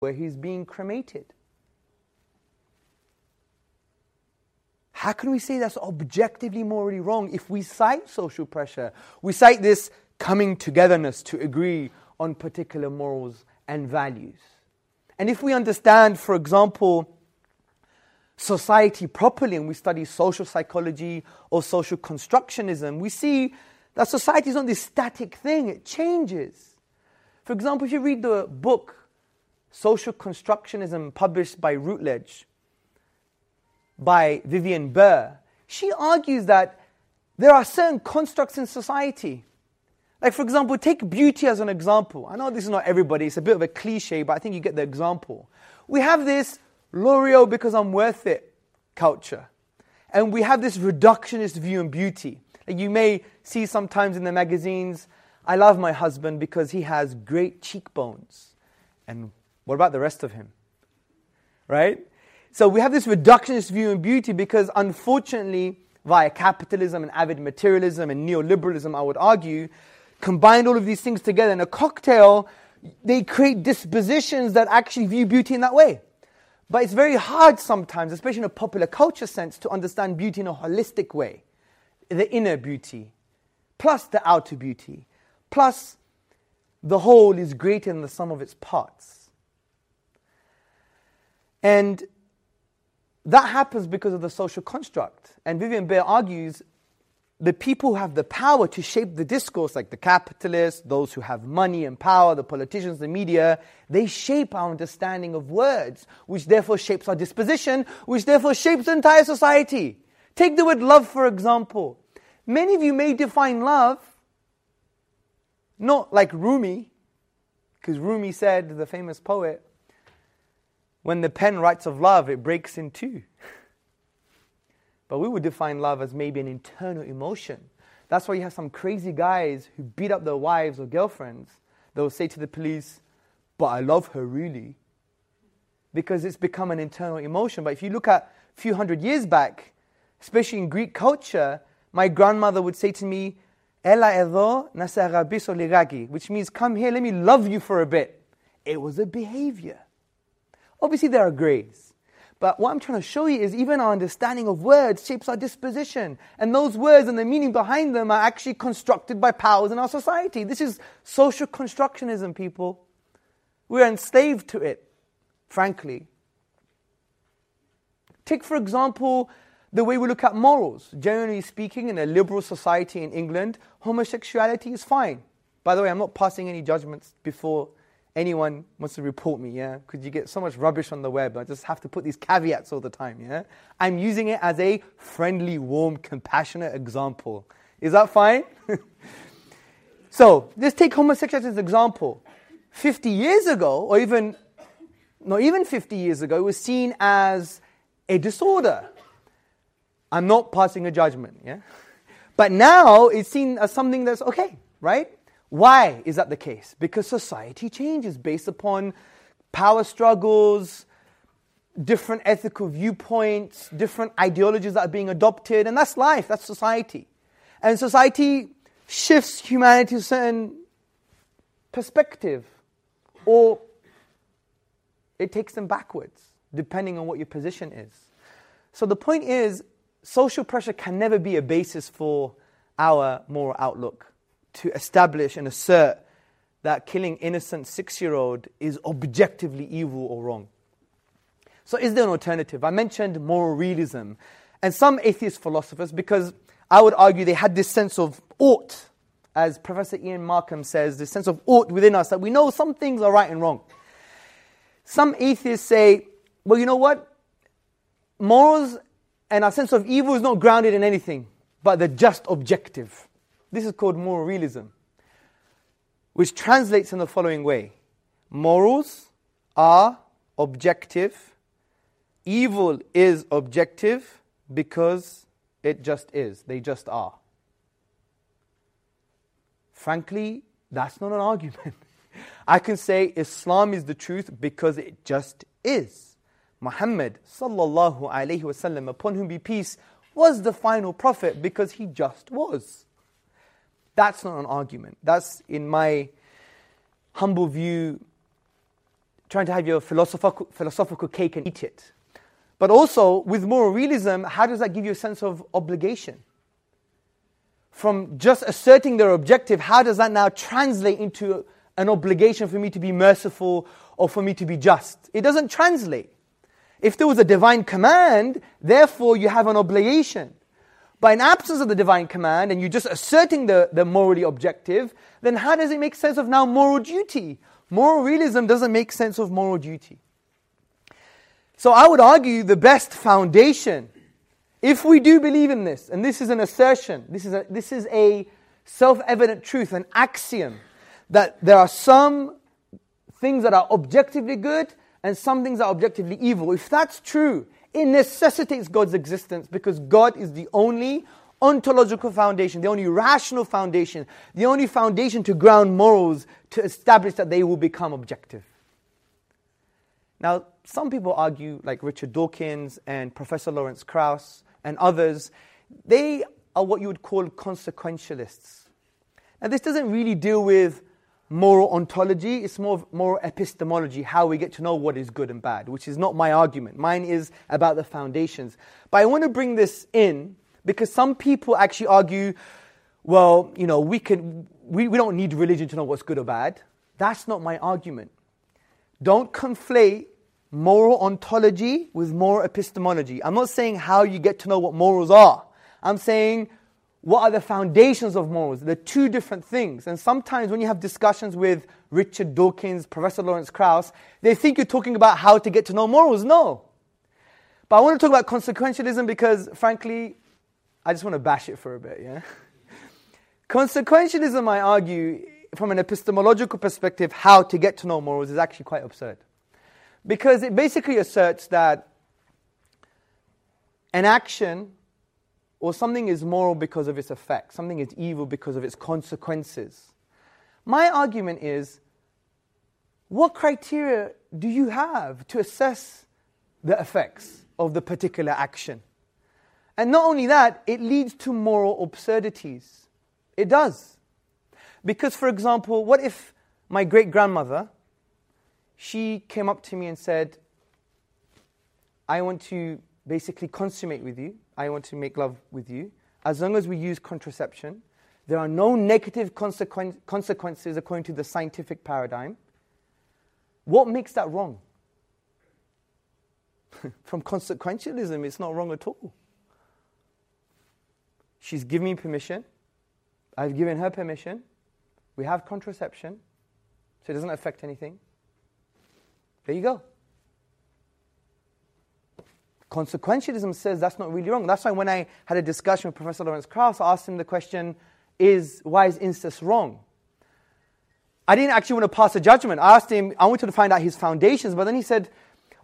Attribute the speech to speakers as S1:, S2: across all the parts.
S1: where he's being cremated. How can we say that's objectively morally wrong if we cite social pressure? We cite this coming togetherness to agree on particular morals and values. And if we understand, for example, society properly and we study social psychology or social constructionism, we see that society is not this static thing, it changes. For example, if you read the book Social Constructionism, published by Routledge by Vivian Burr, she argues that there are certain constructs in society. Like, for example, take beauty as an example. I know this is not everybody, it's a bit of a cliche, but I think you get the example. We have this L'Oreal because I'm worth it culture. And we have this reductionist view on beauty. Like you may see sometimes in the magazines, I love my husband because he has great cheekbones. And what about the rest of him? Right? So we have this reductionist view on beauty because unfortunately, via capitalism and avid materialism and neoliberalism, I would argue, combined all of these things together in a cocktail, they create dispositions that actually view beauty in that way. But it's very hard sometimes, especially in a popular culture sense, to understand beauty in a holistic way. The inner beauty, plus the outer beauty, plus the whole is greater than the sum of its parts. And that happens because of the social construct. And Vivian Burr argues the people who have the power to shape the discourse, like the capitalists, those who have money and power, the politicians, the media, they shape our understanding of words, which therefore shapes our disposition, which therefore shapes the entire society. Take the word love, for example. Many of you may define love not like Rumi, because Rumi said, the famous poet, when the pen writes of love, it breaks in two. But we would define love as maybe an internal emotion. That's why you have some crazy guys who beat up their wives or girlfriends. They'll say to the police, But I love her really. Because it's become an internal emotion. But if you look at a few hundred years back, especially in Greek culture, my grandmother would say to me, Ela edo ligagi, which means, Come here, let me love you for a bit. It was a behavior. Obviously, there are grays. But what I'm trying to show you is even our understanding of words shapes our disposition. And those words and the meaning behind them are actually constructed by powers in our society. This is social constructionism, people. We're enslaved to it, frankly. Take, for example, the way we look at morals. Generally speaking, in a liberal society in England, homosexuality is fine. By the way, I'm not passing any judgments before anyone wants to report me, yeah? Because you get so much rubbish on the web. I just have to put these caveats all the time, yeah? I'm using it as a friendly, warm, compassionate example. Is that fine? so, let's take homosexuality as an example. 50 years ago, or even, not even 50 years ago, it was seen as a disorder. I'm not passing a judgment, yeah? But now it's seen as something that's okay, right? Why is that the case? Because society changes based upon power struggles, different ethical viewpoints, different ideologies that are being adopted, and that's life, that's society. And society shifts humanity to a certain perspective, or it takes them backwards, depending on what your position is. So the point is, social pressure can never be a basis for our moral outlook to establish and assert that killing innocent six-year-old is objectively evil or wrong. So is there an alternative? I mentioned moral realism. And some atheist philosophers, because I would argue they had this sense of ought, as Professor Ian Markham says, this sense of ought within us, that we know some things are right and wrong. Some atheists say, well, you know what? Morals and our sense of evil is not grounded in anything, but the just objective. This is called moral realism, which translates in the following way Morals are objective, evil is objective because it just is. They just are. Frankly, that's not an argument. I can say Islam is the truth because it just is. Muhammad sallallahu alaihi wasallam upon whom be peace was the final prophet because he just was. That's not an argument. That's, in my humble view, trying to have your philosophical, philosophical cake and eat it. But also, with moral realism, how does that give you a sense of obligation? From just asserting their objective, how does that now translate into an obligation for me to be merciful or for me to be just? It doesn't translate. If there was a divine command, therefore you have an obligation. But in absence of the divine command and you're just asserting the, the morally objective, then how does it make sense of now moral duty? Moral realism doesn't make sense of moral duty. So I would argue the best foundation, if we do believe in this, and this is an assertion, this is a, this is a self evident truth, an axiom, that there are some things that are objectively good and some things are objectively evil. If that's true, it necessitates God's existence because God is the only ontological foundation, the only rational foundation, the only foundation to ground morals to establish that they will become objective. Now, some people argue, like Richard Dawkins and Professor Lawrence Krauss and others, they are what you would call consequentialists. Now, this doesn't really deal with moral ontology, it's more of moral epistemology, how we get to know what is good and bad, which is not my argument. Mine is about the foundations. But I want to bring this in because some people actually argue, well, you know, we, can, we, we don't need religion to know what's good or bad. That's not my argument. Don't conflate moral ontology with moral epistemology. I'm not saying how you get to know what morals are. I'm saying what are the foundations of morals? They're two different things. And sometimes when you have discussions with Richard Dawkins, Professor Lawrence Krauss, they think you're talking about how to get to know morals. No. But I want to talk about consequentialism because, frankly, I just want to bash it for a bit, yeah? Consequentialism, I argue, from an epistemological perspective, how to get to know morals is actually quite absurd. Because it basically asserts that an action or something is moral because of its effect, something is evil because of its consequences. My argument is what criteria do you have to assess the effects of the particular action? And not only that, it leads to moral absurdities. It does. Because, for example, what if my great grandmother, she came up to me and said, I want to basically consummate with you. I want to make love with you. As long as we use contraception, there are no negative consequen- consequences according to the scientific paradigm. What makes that wrong? From consequentialism, it's not wrong at all. She's given me permission. I've given her permission. We have contraception, so it doesn't affect anything. There you go. Consequentialism says that's not really wrong. That's why when I had a discussion with Professor Lawrence Krauss, I asked him the question, is why is incest wrong? I didn't actually want to pass a judgment. I asked him, I wanted to find out his foundations, but then he said,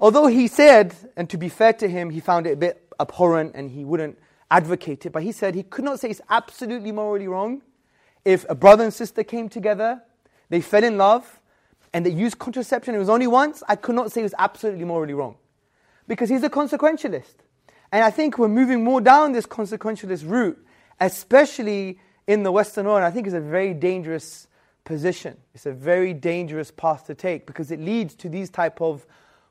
S1: although he said, and to be fair to him, he found it a bit abhorrent and he wouldn't advocate it, but he said he could not say it's absolutely morally wrong if a brother and sister came together, they fell in love, and they used contraception, it was only once, I could not say it was absolutely morally wrong because he's a consequentialist. And I think we're moving more down this consequentialist route, especially in the Western world. I think it's a very dangerous position. It's a very dangerous path to take because it leads to these type of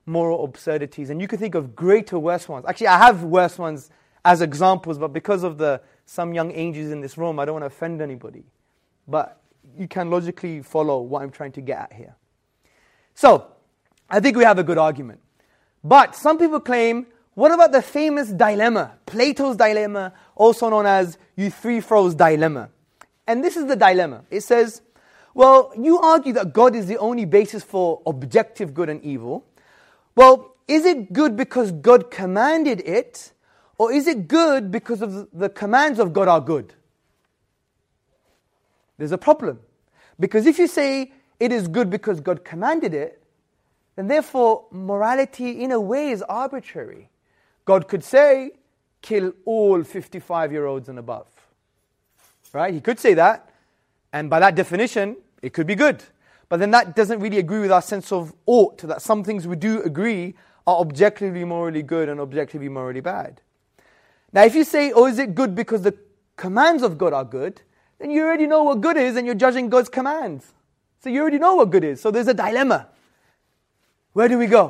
S1: moral absurdities. And you can think of greater, worse ones. Actually, I have worse ones as examples, but because of the some young angels in this room, I don't want to offend anybody. But you can logically follow what I'm trying to get at here. So, I think we have a good argument. But some people claim, what about the famous dilemma, Plato's dilemma, also known as Euthyphro's dilemma? And this is the dilemma. It says, well, you argue that God is the only basis for objective good and evil. Well, is it good because God commanded it, or is it good because of the commands of God are good? There's a problem. Because if you say it is good because God commanded it, then therefore morality in a way is arbitrary. God could say, kill all 55 year olds and above. Right? He could say that. And by that definition, it could be good. But then that doesn't really agree with our sense of ought, that some things we do agree are objectively morally good and objectively morally bad. Now, if you say, oh, is it good because the commands of God are good, then you already know what good is and you're judging God's commands. So you already know what good is. So there's a dilemma. Where do we go?